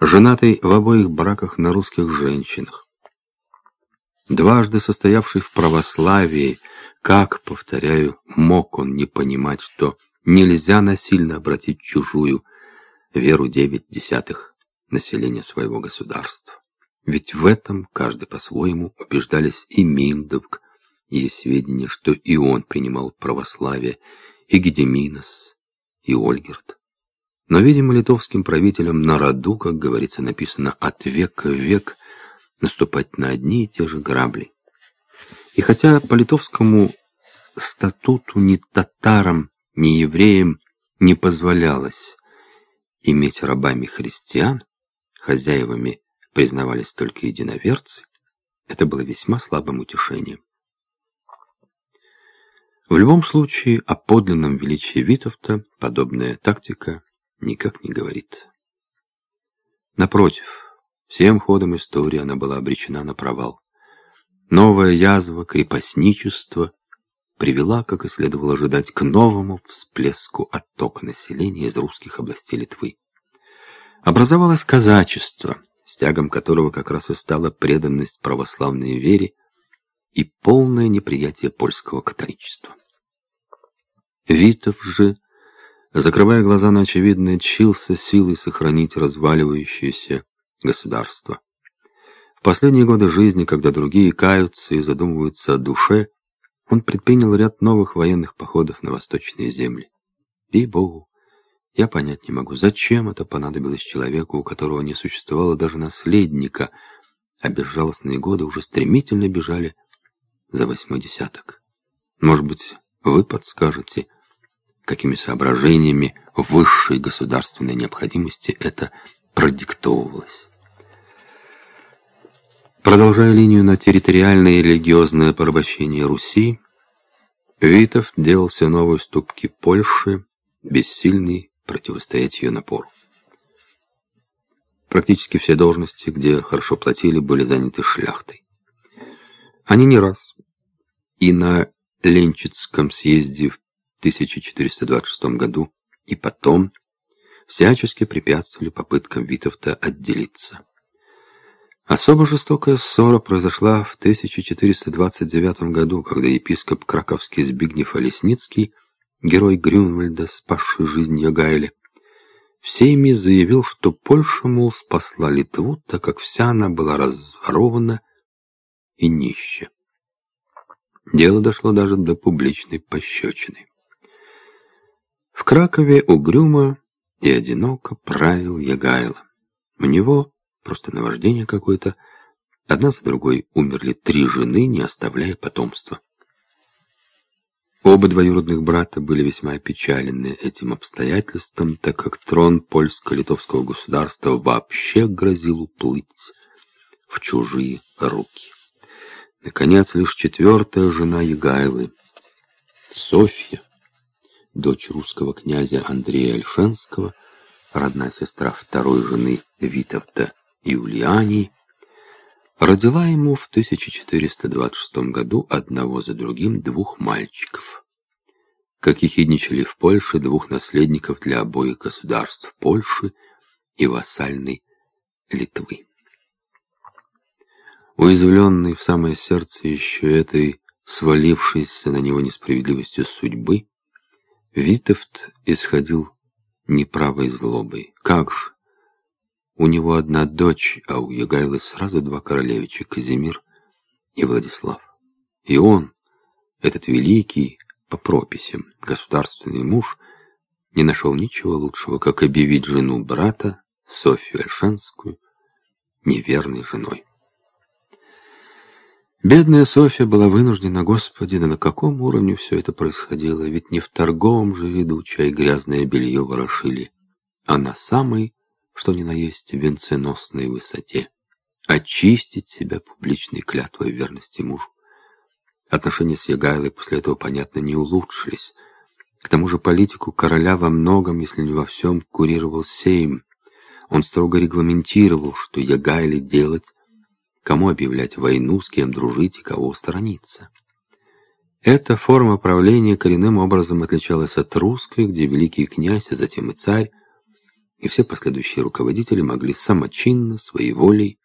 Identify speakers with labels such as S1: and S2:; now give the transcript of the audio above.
S1: женатый в обоих браках на русских женщинах, дважды состоявший в православии, как, повторяю, мог он не понимать, что нельзя насильно обратить чужую веру девять десятых населения своего государства. Ведь в этом каждый по-своему убеждались и Миндовк, и сведения, что и он принимал православие, и Гедеминос, и Ольгерт. Но, видимо, литовским правителям на роду, как говорится, написано «от века в век» наступать на одни и те же грабли. И хотя по литовскому статуту ни татарам, ни евреям не позволялось иметь рабами христиан, хозяевами признавались только единоверцы, это было весьма слабым утешением. В любом случае, о подлинном величии Витовта подобная тактика никак не говорит. Напротив, всем ходом истории она была обречена на провал. Новая язва крепостничества привела, как и следовало ожидать, к новому всплеску оттока населения из русских областей Литвы. Образовалось казачество, стягом которого как раз и стала преданность православной вере и полное неприятие польского католичества. Витов же, закрывая глаза на очевидное, чился силой сохранить разваливающееся государство. В последние годы жизни, когда другие каются и задумываются о душе, он предпринял ряд новых военных походов на восточные земли. И богу, я понять не могу, зачем это понадобилось человеку, у которого не существовало даже наследника, а безжалостные годы уже стремительно бежали за восьмой десяток. Может быть, вы подскажете, какими соображениями высшей государственной необходимости это продиктовывалось. Продолжая линию на территориальное и религиозное порабощение Руси, Витов делал все новые ступки Польши, бессильный противостоять ее напору. Практически все должности, где хорошо платили, были заняты шляхтой. Они не раз и на Ленчицком съезде в 1426 году и потом всячески препятствовали попыткам Витовта отделиться. Особо жестокая ссора произошла в 1429 году, когда епископ краковский Збигнев Олесницкий, герой Грюнвальда, спасший жизнь Ягайле, в сейме заявил, что Польша, мол, спасла Литву, так как вся она была разворована и нища. Дело дошло даже до публичной пощечины. Кракове угрюмо и одиноко правил Ягайло. У него просто наваждение какое-то. Одна за другой умерли три жены, не оставляя потомства. Оба двоюродных брата были весьма опечалены этим обстоятельством, так как трон польско-литовского государства вообще грозил уплыть в чужие руки. Наконец, лишь четвертая жена Егайлы, Софья, дочь русского князя Андрея Альшенского, родная сестра второй жены Витовта Юлиании, родила ему в 1426 году одного за другим двух мальчиков. Как ехидничали в Польше двух наследников для обоих государств Польши и вассальной Литвы. Уязвленный в самое сердце еще этой свалившейся на него несправедливостью судьбы, Витовт исходил неправой злобой. Как же! У него одна дочь, а у Ягайлы сразу два королевича, Казимир и Владислав. И он, этот великий, по прописям, государственный муж, не нашел ничего лучшего, как объявить жену брата, Софью Альшанскую, неверной женой. Бедная Софья была вынуждена, Господи, да на каком уровне все это происходило, ведь не в торговом же виду чай грязное белье ворошили, а на самой что ни на есть венценосной высоте, очистить себя публичной клятвой верности мужу. Отношения с Ягайлой после этого, понятно, не улучшились. К тому же политику короля во многом, если не во всем, курировал Сейм. Он строго регламентировал, что Ягайле делать, кому объявлять войну, с кем дружить и кого сторониться. Эта форма правления коренным образом отличалась от русской, где великий князь, а затем и царь, и все последующие руководители могли самочинно, своей волей